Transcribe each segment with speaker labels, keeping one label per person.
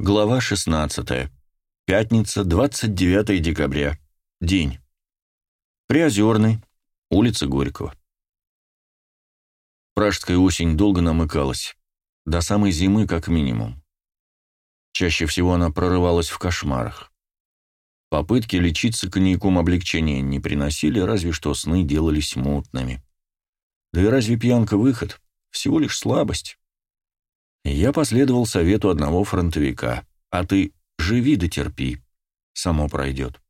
Speaker 1: Глава 16. Пятница, 29 декабря. День. Приозерный. Улица Горького. Пражская осень долго намыкалась. До самой зимы, как минимум. Чаще всего она прорывалась в кошмарах. Попытки лечиться коньяком облегчения не приносили, разве что сны делались мутными. Да и разве пьянка выход? Всего лишь слабость. Я последовал совету одного фронтовика. А ты живи да терпи. Само пройдет.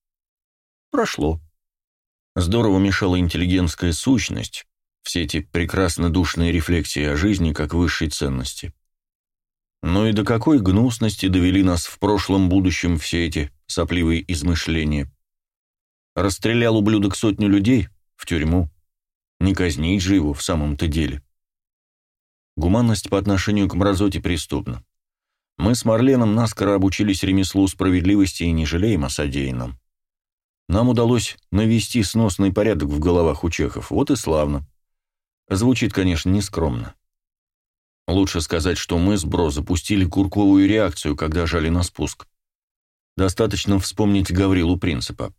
Speaker 1: Прошло. Здорово мешала интеллигентская сущность, все эти прекрасно душные рефлексии о жизни как высшей ценности. Ну и до какой гнусности довели нас в прошлом-будущем все эти сопливые измышления. Расстрелял ублюдок сотню людей в тюрьму. Не казнить же его в самом-то деле. Гуманность по отношению к мразоте преступна. Мы с Марленом наскоро обучились ремеслу справедливости и не жалеем о содеянном. Нам удалось навести сносный порядок в головах у чехов, вот и славно. Звучит, конечно, нескромно. Лучше сказать, что мы с Бро запустили курковую реакцию, когда жали на спуск. Достаточно вспомнить Гаврилу Принципа.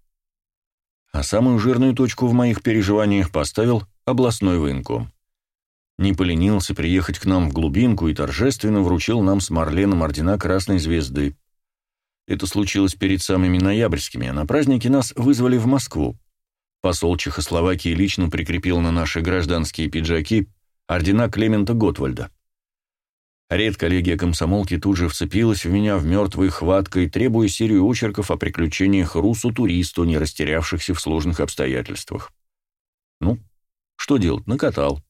Speaker 1: А самую жирную точку в моих переживаниях поставил областной военком не поленился приехать к нам в глубинку и торжественно вручил нам с Марленом ордена Красной Звезды. Это случилось перед самыми ноябрьскими, а на празднике нас вызвали в Москву. Посол Чехословакии лично прикрепил на наши гражданские пиджаки ордена Клемента Готвальда. Редколлегия комсомолки тут же вцепилась в меня в мертвой хваткой, требуя серию очерков о приключениях русу-туристу, не растерявшихся в сложных обстоятельствах. Ну, что делать, накатал.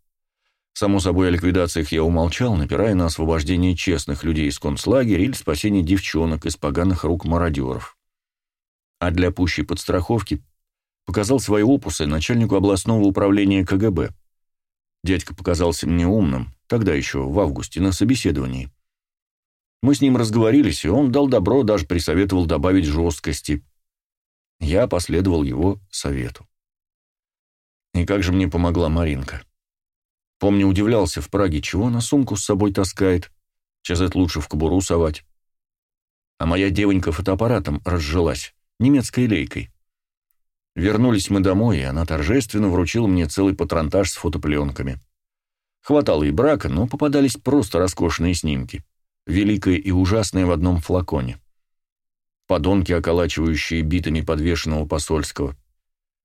Speaker 1: Само собой, о ликвидациях я умолчал, напирая на освобождение честных людей из концлагеря или спасение девчонок из поганых рук мародеров. А для пущей подстраховки показал свои опусы начальнику областного управления КГБ. Дядька показался мне умным, тогда еще, в августе, на собеседовании. Мы с ним разговорились, и он дал добро, даже присоветовал добавить жесткости. Я последовал его совету. И как же мне помогла Маринка. Помню, удивлялся в Праге, чего она сумку с собой таскает. Это лучше в кобуру совать. А моя девонька фотоаппаратом разжилась, немецкой лейкой. Вернулись мы домой, и она торжественно вручила мне целый патронтаж с фотопленками. Хватало и брака, но попадались просто роскошные снимки. Великое и ужасное в одном флаконе. Подонки, околачивающие битами подвешенного посольского.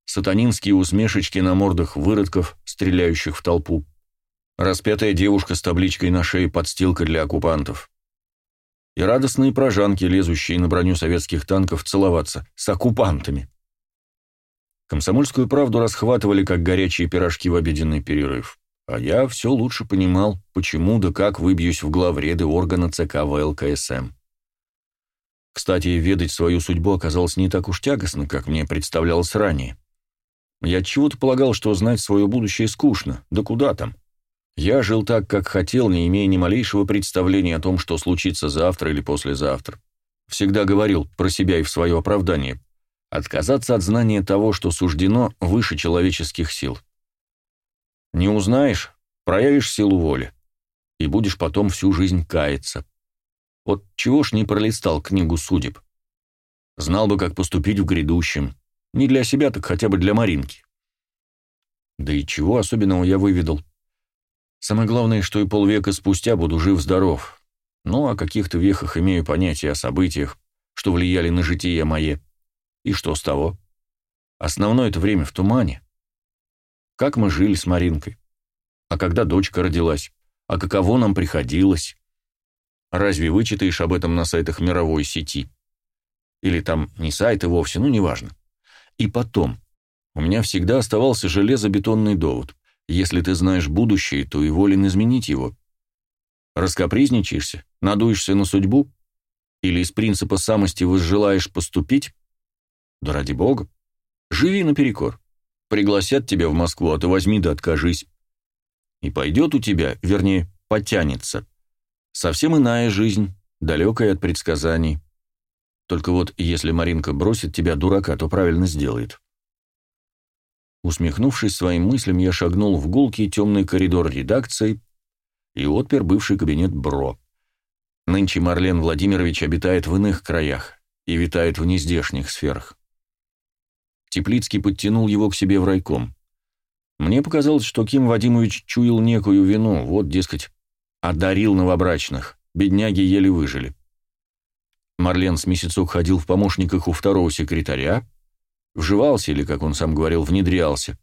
Speaker 1: Сатанинские усмешечки на мордах выродков, стреляющих в толпу. Распятая девушка с табличкой на шее подстилка для оккупантов. И радостные прожанки, лезущие на броню советских танков целоваться с оккупантами. Комсомольскую правду расхватывали, как горячие пирожки в обеденный перерыв. А я все лучше понимал, почему да как выбьюсь в главреды органа ЦК ВЛКСМ. Кстати, ведать свою судьбу оказалось не так уж тягостно, как мне представлялось ранее. Я чего-то полагал, что знать свое будущее скучно, да куда там. Я жил так, как хотел, не имея ни малейшего представления о том, что случится завтра или послезавтра. Всегда говорил про себя и в свое оправдание. Отказаться от знания того, что суждено, выше человеческих сил. Не узнаешь, проявишь силу воли. И будешь потом всю жизнь каяться. Вот чего ж не пролистал книгу судеб? Знал бы, как поступить в грядущем. Не для себя, так хотя бы для Маринки. Да и чего особенного я выведал? Самое главное, что и полвека спустя буду жив-здоров. Ну, о каких-то вехах имею понятие о событиях, что влияли на житие мое. И что с того? Основное это время в тумане. Как мы жили с Маринкой? А когда дочка родилась? А каково нам приходилось? Разве вычитаешь об этом на сайтах мировой сети? Или там не сайты вовсе, ну, неважно. И потом, у меня всегда оставался железобетонный довод. Если ты знаешь будущее, то и волен изменить его. Раскопризничаешься? Надуешься на судьбу? Или из принципа самости возжелаешь поступить? Да ради бога. Живи наперекор. Пригласят тебя в Москву, а ты возьми да откажись. И пойдет у тебя, вернее, потянется. Совсем иная жизнь, далекая от предсказаний. Только вот если Маринка бросит тебя, дурака, то правильно сделает. Усмехнувшись своим мыслям, я шагнул в гулкий темный коридор редакции и отпер бывший кабинет Бро. Нынче Марлен Владимирович обитает в иных краях и витает в нездешних сферах. Теплицкий подтянул его к себе в райком. Мне показалось, что Ким Вадимович чуял некую вину, вот, дескать, одарил новобрачных, бедняги еле выжили. Марлен с месяцок ходил в помощниках у второго секретаря, вживался или, как он сам говорил, внедрялся.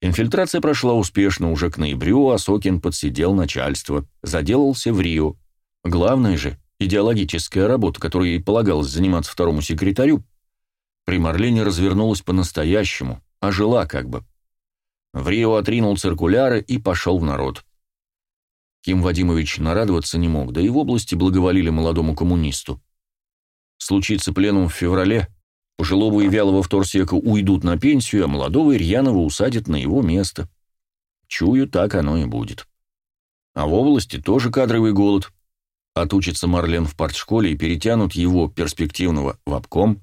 Speaker 1: Инфильтрация прошла успешно, уже к ноябрю Осокин подсидел начальство, заделался в Рио. Главное же, идеологическая работа, которой ей полагалось заниматься второму секретарю, при Марлене развернулась по-настоящему, а жила как бы. В Рио отринул циркуляры и пошел в народ. Ким Вадимович нарадоваться не мог, да и в области благоволили молодому коммунисту. Случится пленум в феврале, пожилого и вялого вторсека уйдут на пенсию, а молодого Ирьянова усадят на его место. Чую, так оно и будет. А в области тоже кадровый голод. Отучится Марлен в партшколе и перетянут его, перспективного, в обком.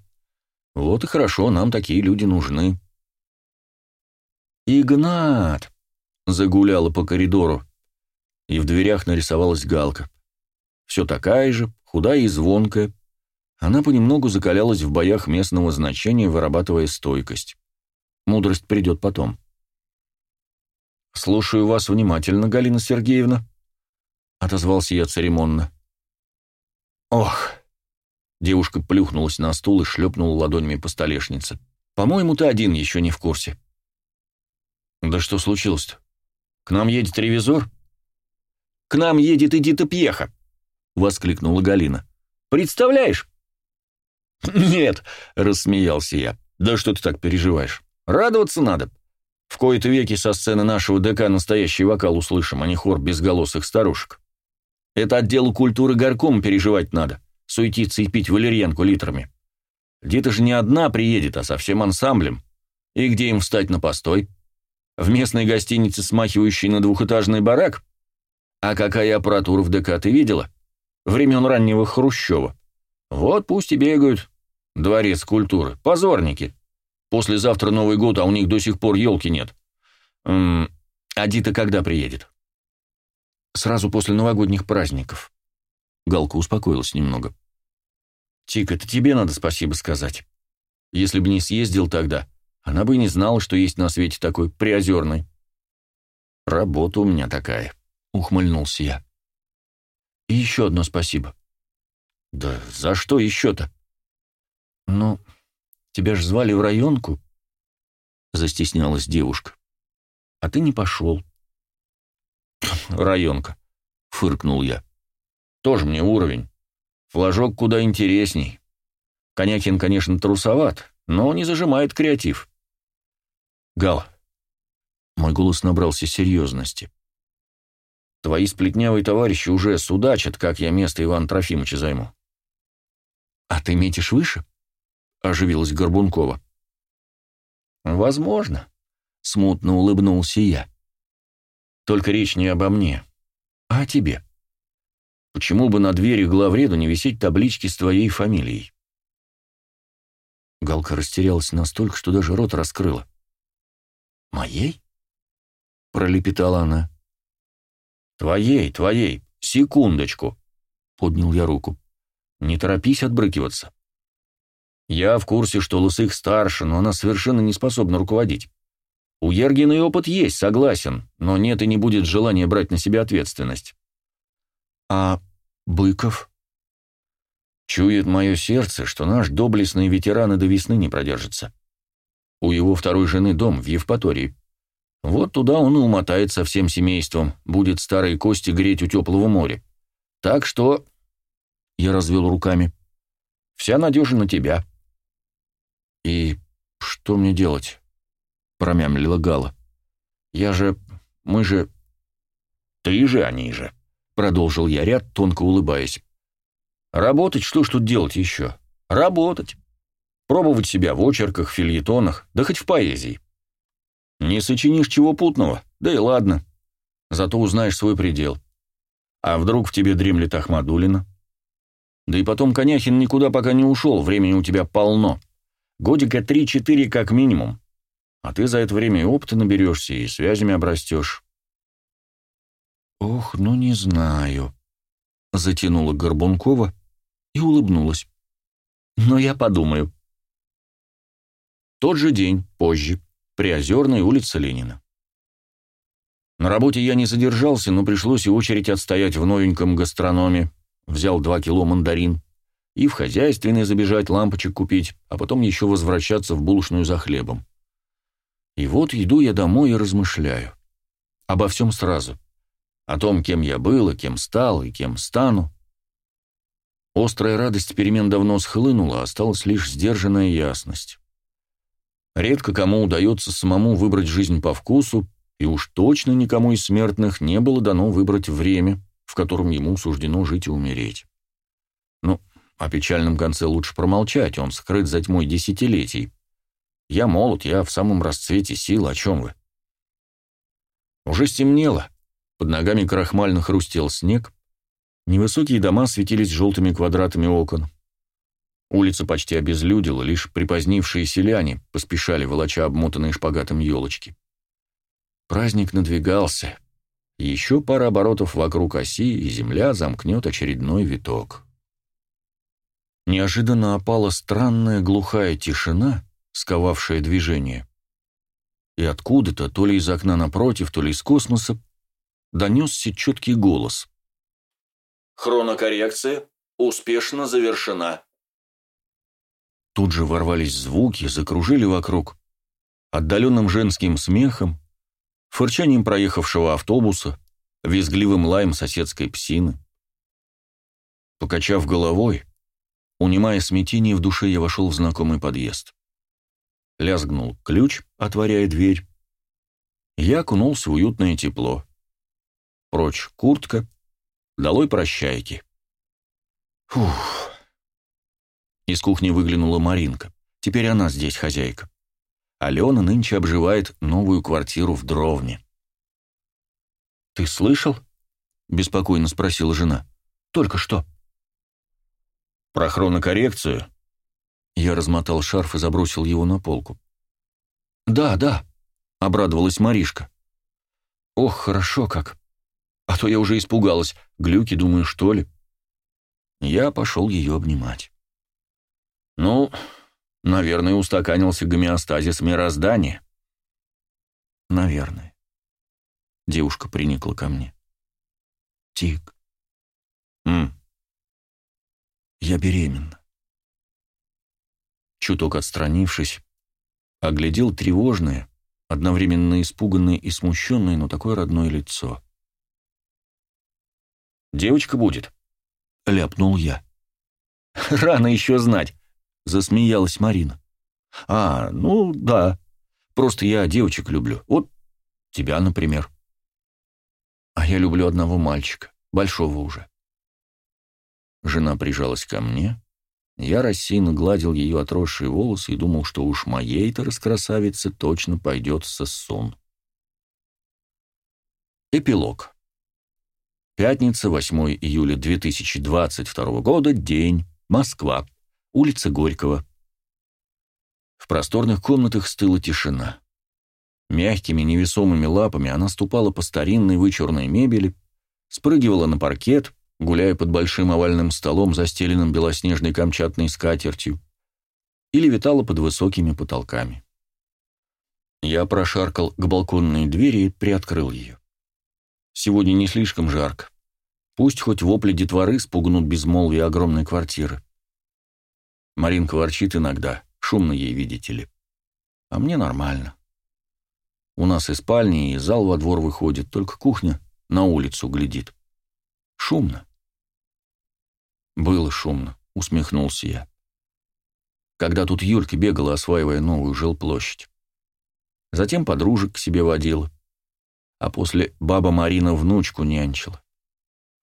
Speaker 1: Вот и хорошо, нам такие люди нужны. «Игнат!» — загуляла по коридору, и в дверях нарисовалась Галка. Все такая же, худая и звонкая. Она понемногу закалялась в боях местного значения, вырабатывая стойкость. Мудрость придет потом. «Слушаю вас внимательно, Галина Сергеевна», — отозвался я церемонно. «Ох!» Девушка плюхнулась на стул и шлепнула ладонями по столешнице. «По-моему, ты один еще не в курсе». «Да что случилось-то? К нам едет ревизор?» «К нам едет Эдита Пьеха!» — воскликнула Галина. «Представляешь?» «Нет», — рассмеялся я. «Да что ты так переживаешь? Радоваться надо. В кои-то веки со сцены нашего ДК настоящий вокал услышим, а не хор безголосых старушек. Это отделу культуры горком переживать надо, суетиться и пить валерьянку литрами. Дита же не одна приедет, а со всем ансамблем. И где им встать на постой? В местной гостинице, смахивающей на двухэтажный барак? А какая аппаратура в ДК ты видела? Времен раннего Хрущева. Вот пусть и бегают. Дворец культуры. Позорники. Послезавтра Новый год, а у них до сих пор елки нет. М -м, а Дита когда приедет? Сразу после новогодних праздников. Галка успокоилась немного. Тик, это тебе надо спасибо сказать. Если бы не съездил тогда, она бы и не знала, что есть на свете такой приозерный. Работа у меня такая, ухмыльнулся я. И еще одно спасибо. Да за что еще-то? Ну, тебя ж звали в районку, застеснялась девушка. А ты не пошел. Районка, фыркнул я. Тоже мне уровень. Флажок куда интересней. Конякин, конечно, трусоват, но не зажимает креатив. Гал. Мой голос набрался серьезности. Твои сплетнявые товарищи уже судачат, как я место Ивана Трофимовича займу. А ты метишь выше? Оживилась Горбункова. Возможно. Смутно улыбнулся я. Только речь не обо мне, а о тебе. Почему бы на двери главреду не висеть таблички с твоей фамилией? Галка растерялась настолько, что даже рот раскрыла. «Моей?» — пролепетала она. «Твоей, твоей, секундочку!» — поднял я руку. «Не торопись отбрыкиваться. Я в курсе, что Лысых старше, но она совершенно не способна руководить. У Ергиной опыт есть, согласен, но нет и не будет желания брать на себя ответственность. А Быков? Чует мое сердце, что наш доблестный ветеран и до весны не продержится. У его второй жены дом в Евпатории. Вот туда он и умотает со всем семейством, будет старые кости греть у теплого моря. Так что...» Я развел руками. «Вся надежа на тебя». «И что мне делать?» Промямлила Гала. «Я же... Мы же...» «Ты же, они же», — продолжил я ряд, тонко улыбаясь. «Работать, что ж тут делать еще? Работать. Пробовать себя в очерках, фильетонах, да хоть в поэзии. Не сочинишь чего путного, да и ладно. Зато узнаешь свой предел. А вдруг в тебе дремлет Ахмадулина? Да и потом Коняхин никуда пока не ушел, времени у тебя полно. Годика три-четыре как минимум. А ты за это время и опыта наберешься, и связями обрастешь. Ох, ну не знаю, затянула Горбункова и улыбнулась. «Но я подумаю». Тот же день, позже, Приозерная улица Ленина. На работе я не задержался, но пришлось и очередь отстоять в новеньком гастрономе. Взял два кило мандарин. И в хозяйственный забежать лампочек купить, а потом еще возвращаться в булочную за хлебом. И вот иду я домой и размышляю. Обо всем сразу. О том, кем я был, и кем стал, и кем стану. Острая радость перемен давно схлынула, осталась лишь сдержанная ясность. Редко кому удается самому выбрать жизнь по вкусу, и уж точно никому из смертных не было дано выбрать время, в котором ему суждено жить и умереть. Ну, о печальном конце лучше промолчать, он скрыт за тьмой десятилетий. Я молод, я в самом расцвете сил, о чем вы? Уже стемнело, под ногами крахмально хрустел снег, невысокие дома светились желтыми квадратами окон. Улица почти обезлюдила, лишь припозднившие селяне поспешали, волоча обмотанные шпагатом елочки. Праздник надвигался. Еще пара оборотов вокруг оси, и земля замкнет очередной виток. Неожиданно опала странная глухая тишина, сковавшая движение. И откуда-то, то ли из окна напротив, то ли из космоса, донесся четкий голос.
Speaker 2: «Хронокоррекция успешно завершена».
Speaker 1: Тут же ворвались звуки, закружили вокруг. Отдаленным женским смехом, фырчанием проехавшего автобуса, визгливым лаем соседской псины. Покачав головой, унимая смятение в душе, я вошел в знакомый подъезд. Лязгнул ключ, отворяя дверь. Я окунулся в уютное тепло. Прочь куртка, долой прощайки. Фух. Из кухни выглянула Маринка. Теперь она здесь хозяйка. Алена нынче обживает новую квартиру в Дровне. «Ты слышал?» — беспокойно спросила жена. «Только что». «Про хронокоррекцию?» Я размотал шарф и забросил его на полку. «Да, да», — обрадовалась Маришка. «Ох, хорошо как. А то я уже испугалась. Глюки, думаю, что ли?» Я пошел ее обнимать. Ну, наверное, устаканился гомеостазис мироздания. Наверное. Девушка приникла ко мне. Тик. М. Я беременна. Чуток отстранившись, оглядел тревожное, одновременно испуганное и смущенное, но такое родное лицо. «Девочка будет», — ляпнул я. «Рано еще знать», — засмеялась Марина. «А, ну да. Просто я девочек люблю. Вот тебя, например. А я люблю одного мальчика, большого уже». Жена прижалась ко мне. Я рассеянно гладил ее отросшие волосы и думал, что уж моей-то раскрасавице точно пойдет соссон. Эпилог. Пятница, 8 июля 2022 года, день, Москва улица Горького. В просторных комнатах стыла тишина. Мягкими невесомыми лапами она ступала по старинной вычурной мебели, спрыгивала на паркет, гуляя под большим овальным столом, застеленным белоснежной камчатной скатертью, или витала под высокими потолками. Я прошаркал к балконной двери и приоткрыл ее. Сегодня не слишком жарко. Пусть хоть вопли детворы спугнут безмолвие огромной квартиры. Маринка ворчит иногда, шумно ей, видите ли. А мне нормально. У нас и спальня, и зал во двор выходит, только кухня на улицу глядит. Шумно. Было шумно, усмехнулся я. Когда тут Юлька бегала, осваивая новую жилплощадь. Затем подружек к себе водила. А после баба Марина внучку нянчила.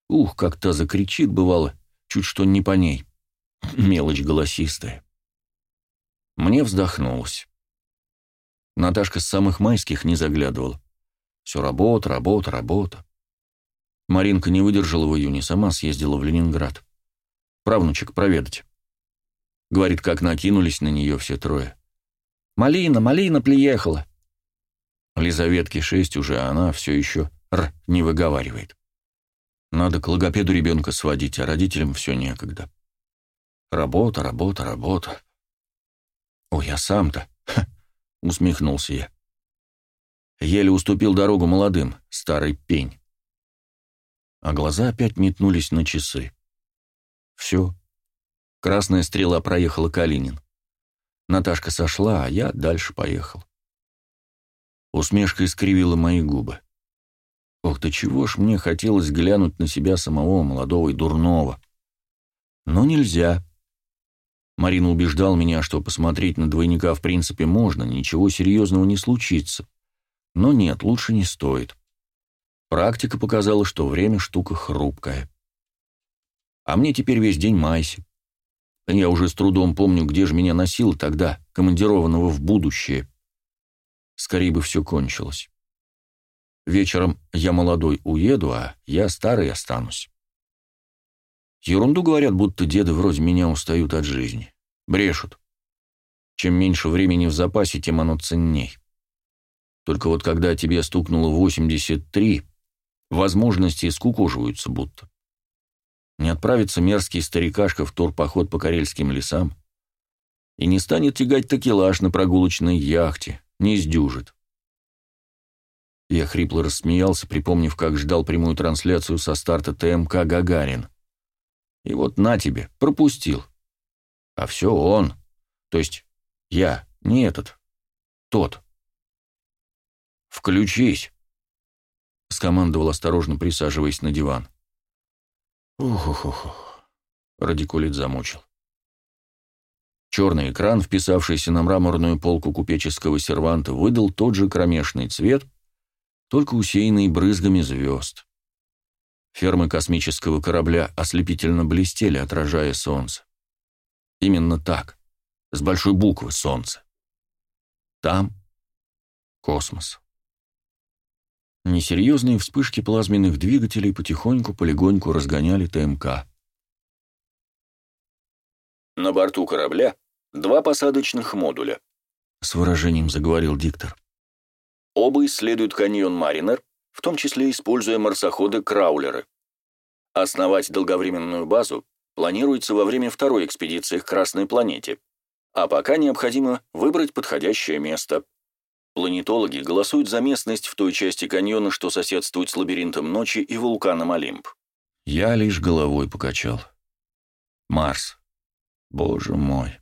Speaker 1: Ух, как та закричит, бывало, чуть что не по ней. Мелочь голосистая. Мне вздохнулось. Наташка с самых майских не заглядывала. Все работа, работа, работа. Маринка не выдержала в июне, сама съездила в Ленинград. Правнучек проведать. Говорит, как накинулись на нее все трое. «Малина, малина приехала!» Лизаветке шесть уже, а она все еще «р» не выговаривает. Надо к логопеду ребенка сводить, а родителям все некогда. Работа, работа, работа. Ой, я сам-то, усмехнулся я. Еле уступил дорогу молодым, старый пень. А глаза опять метнулись на часы. Все. Красная стрела проехала Калинин. Наташка сошла, а я дальше поехал. Усмешка искривила мои губы. Ох, да чего ж мне хотелось глянуть на себя самого молодого и дурного. Но нельзя. Марина убеждал меня, что посмотреть на двойника в принципе можно, ничего серьезного не случится. Но нет, лучше не стоит. Практика показала, что время штука хрупкая. А мне теперь весь день майси. Я уже с трудом помню, где же меня носил тогда, командированного в будущее. Скорее бы все кончилось. Вечером я молодой уеду, а я старый останусь. Ерунду говорят, будто деды вроде меня устают от жизни. Брешут. Чем меньше времени в запасе, тем оно ценней. Только вот когда тебе стукнуло 83, возможности скукоживаются будто. Не отправится мерзкий старикашка в турпоход по карельским лесам и не станет тягать такелаж на прогулочной яхте, не сдюжит. Я хрипло рассмеялся, припомнив, как ждал прямую трансляцию со старта ТМК «Гагарин». И вот на тебе, пропустил. А все он. То есть я, не этот, тот. «Включись!» — скомандовал, осторожно присаживаясь на диван. Ух-ух-ух. Радикулит замучил. Черный экран, вписавшийся на мраморную полку купеческого серванта, выдал тот же кромешный цвет, только усеянный брызгами звезд. Фермы космического корабля ослепительно блестели, отражая солнце. Именно так, с большой буквы «Солнце». Там космос. Несерьезные вспышки плазменных двигателей потихоньку-полегоньку разгоняли ТМК.
Speaker 2: На борту корабля два посадочных модуля.
Speaker 1: С выражением заговорил диктор.
Speaker 2: Оба исследуют каньон Маринер, в том числе используя марсоходы-краулеры. Основать долговременную базу планируется во время второй экспедиции к Красной планете, а пока необходимо выбрать подходящее место. Планетологи голосуют за местность в той части каньона, что соседствует с лабиринтом ночи и вулканом Олимп.
Speaker 1: Я лишь головой покачал. Марс. Боже мой.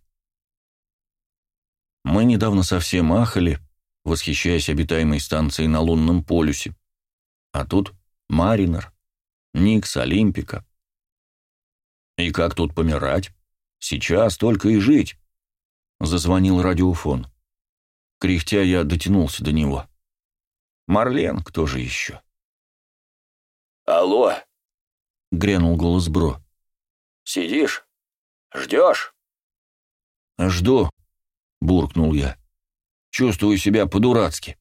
Speaker 1: Мы недавно совсем ахали, восхищаясь обитаемой станцией на лунном полюсе. А тут Маринер, Никс, Олимпика. И как тут помирать? Сейчас только и жить. Зазвонил радиофон. Кряхтя я дотянулся до него. Марлен, кто же еще?
Speaker 2: «Алло!»
Speaker 1: — грянул голос Бро.
Speaker 2: «Сидишь? Ждешь?»
Speaker 1: «Жду», — буркнул я. «Чувствую себя по-дурацки».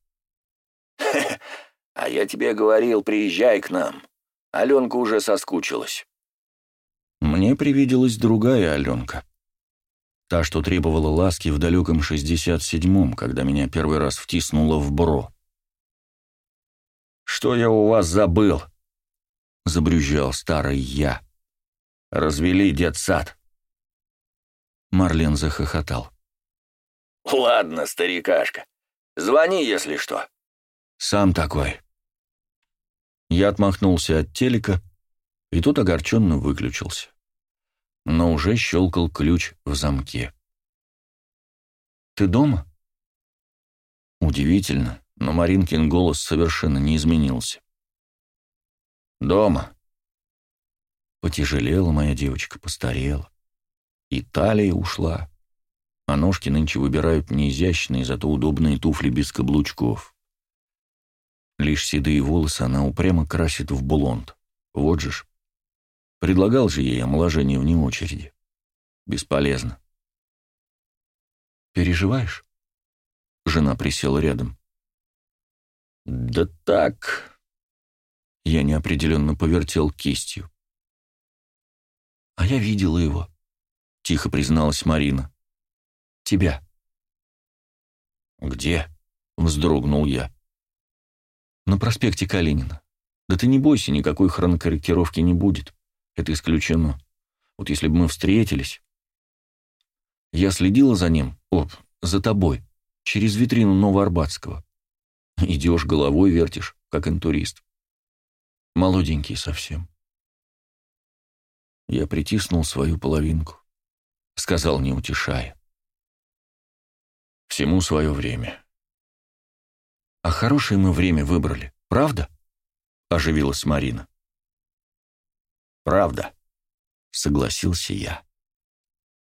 Speaker 2: «А я тебе говорил, приезжай к нам. Аленка уже соскучилась».
Speaker 1: Мне привиделась другая Аленка. Та, что требовала ласки в далеком 67-м, когда меня первый раз втиснуло в бро. «Что я у вас забыл?» — забрюзжал старый я. «Развели детсад». Марлен захохотал.
Speaker 2: «Ладно, старикашка, звони, если что».
Speaker 1: «Сам такой». Я отмахнулся от телека, и тут огорченно выключился но уже щелкал ключ в замке. «Ты дома?» Удивительно, но Маринкин голос совершенно не изменился. «Дома». Потяжелела моя девочка, постарела. И талия ушла. А ножки нынче выбирают не изящные, зато удобные туфли без каблучков. Лишь седые волосы она упрямо красит в блонд. Вот же ж. Предлагал же ей омоложение вне очереди. Бесполезно. «Переживаешь?» Жена присела рядом. «Да так...» Я неопределенно повертел кистью. «А я видела его», — тихо призналась Марина. «Тебя». «Где?» — вздрогнул я. «На проспекте Калинина. Да ты не бойся, никакой хронокорректировки не будет. Это исключено. Вот если бы мы встретились... Я следила за ним, оп, за тобой, через витрину Новоарбатского. Идешь, головой вертишь, как интурист. Молоденький совсем. Я притиснул свою половинку, сказал, не утешая. Всему свое время. А хорошее мы время выбрали, правда? Оживилась Марина.
Speaker 2: Правда,
Speaker 1: согласился я.